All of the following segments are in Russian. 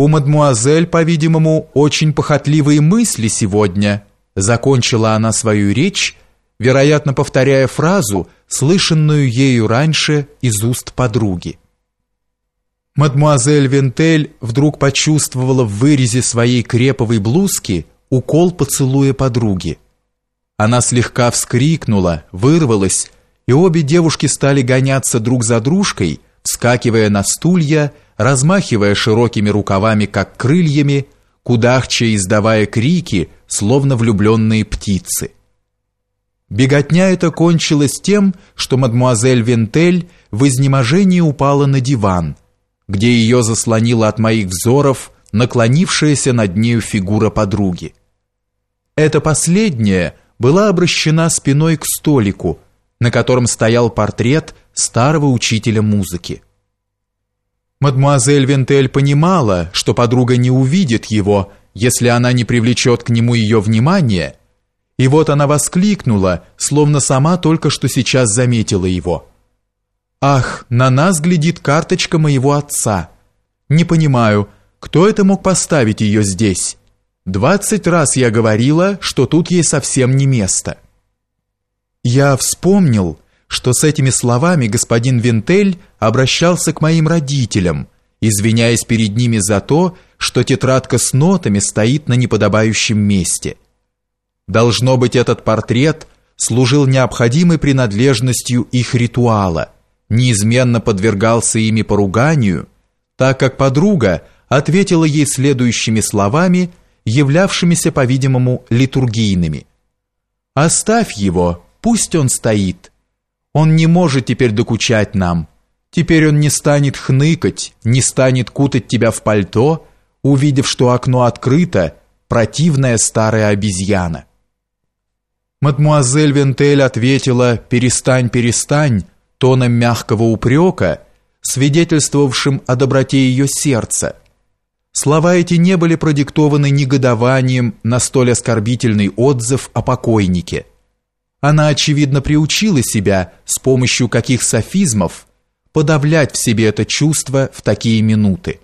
У мадмуазель, по-видимому, очень похотливые мысли сегодня, закончила она свою речь, вероятно, повторяя фразу, слышанную ею раньше из уст подруги. Мадмуазель Вентель вдруг почувствовала в вырезе своей креповой блузки укол поцелуя подруги. Она слегка вскрикнула, вырвалась, и обе девушки стали гоняться друг за дружкой, вскакивая на стулья, размахивая широкими рукавами, как крыльями, кудахча издавая крики, словно влюбленные птицы. Беготня эта кончилась тем, что мадмуазель Вентель в изнеможении упала на диван, где ее заслонила от моих взоров наклонившаяся над нею фигура подруги. Эта последняя была обращена спиной к столику, на котором стоял портрет старого учителя музыки. Мадмуазель Вентель понимала, что подруга не увидит его, если она не привлечет к нему ее внимание, и вот она воскликнула, словно сама только что сейчас заметила его. «Ах, на нас глядит карточка моего отца. Не понимаю, кто это мог поставить ее здесь? Двадцать раз я говорила, что тут ей совсем не место». Я вспомнил, что с этими словами господин Винтель обращался к моим родителям, извиняясь перед ними за то, что тетрадка с нотами стоит на неподобающем месте. Должно быть, этот портрет служил необходимой принадлежностью их ритуала, неизменно подвергался ими поруганию, так как подруга ответила ей следующими словами, являвшимися, по-видимому, литургийными. «Оставь его, пусть он стоит». Он не может теперь докучать нам. Теперь он не станет хныкать, не станет кутать тебя в пальто, увидев, что окно открыто, противная старая обезьяна. Мадмуазель Вентель ответила «перестань, перестань» тоном мягкого упрека, свидетельствовавшим о доброте ее сердца. Слова эти не были продиктованы негодованием на столь оскорбительный отзыв о покойнике. Она, очевидно, приучила себя с помощью каких софизмов подавлять в себе это чувство в такие минуты.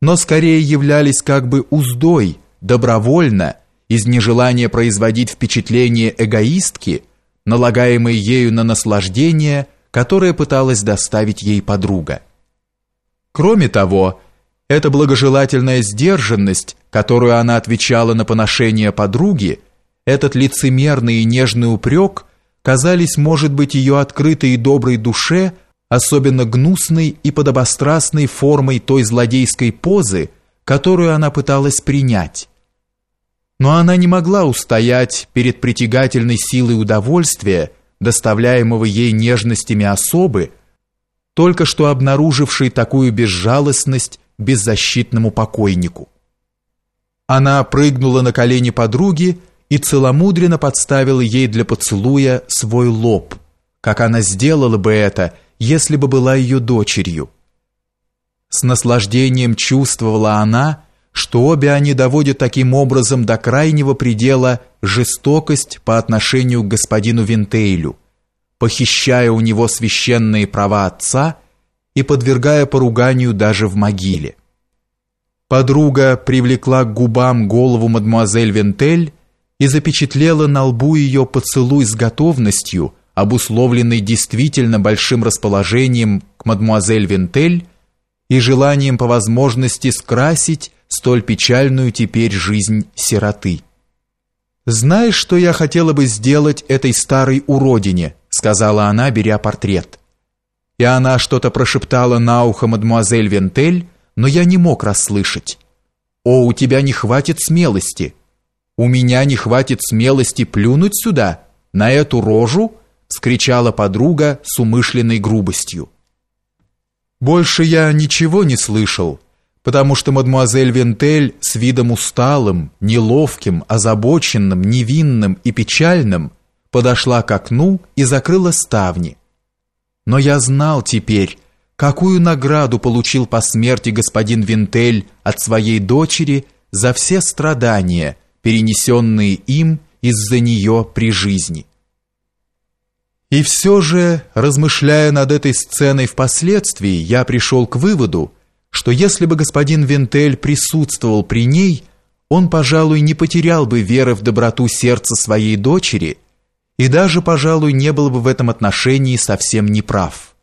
Но скорее являлись как бы уздой, добровольно, из нежелания производить впечатление эгоистки, налагаемой ею на наслаждение, которое пыталась доставить ей подруга. Кроме того, эта благожелательная сдержанность, которую она отвечала на поношение подруги, этот лицемерный и нежный упрек казались, может быть, ее открытой и доброй душе особенно гнусной и подобострастной формой той злодейской позы, которую она пыталась принять. Но она не могла устоять перед притягательной силой удовольствия, доставляемого ей нежностями особы, только что обнаружившей такую безжалостность беззащитному покойнику. Она прыгнула на колени подруги и целомудренно подставила ей для поцелуя свой лоб, как она сделала бы это, если бы была ее дочерью. С наслаждением чувствовала она, что обе они доводят таким образом до крайнего предела жестокость по отношению к господину Винтейлю, похищая у него священные права отца и подвергая поруганию даже в могиле. Подруга привлекла к губам голову мадемуазель Вентель и запечатлела на лбу ее поцелуй с готовностью, обусловленный действительно большим расположением к мадмуазель Вентель и желанием по возможности скрасить столь печальную теперь жизнь сироты. «Знаешь, что я хотела бы сделать этой старой уродине?» сказала она, беря портрет. И она что-то прошептала на ухо мадмуазель Вентель, но я не мог расслышать. «О, у тебя не хватит смелости!» У меня не хватит смелости плюнуть сюда, на эту рожу, вскричала подруга с умышленной грубостью. Больше я ничего не слышал, потому что мадмуазель Вентель с видом усталым, неловким, озабоченным, невинным и печальным подошла к окну и закрыла ставни. Но я знал теперь, какую награду получил по смерти господин Винтель от своей дочери за все страдания, перенесенные им из-за нее при жизни. И все же, размышляя над этой сценой впоследствии, я пришел к выводу, что если бы господин Вентель присутствовал при ней, он, пожалуй, не потерял бы веры в доброту сердца своей дочери и даже, пожалуй, не был бы в этом отношении совсем неправ.